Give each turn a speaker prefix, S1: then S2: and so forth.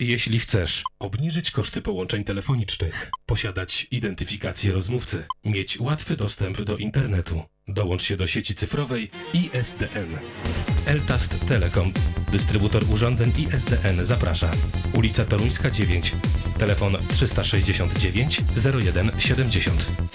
S1: Jeśli chcesz obniżyć koszty połączeń telefonicznych, posiadać identyfikację rozmówcy, mieć łatwy dostęp do internetu, dołącz się do sieci cyfrowej ISDN. Eltast Telekom, dystrybutor urządzeń ISDN zaprasza. Ulica Toruńska 9, telefon 369 0170.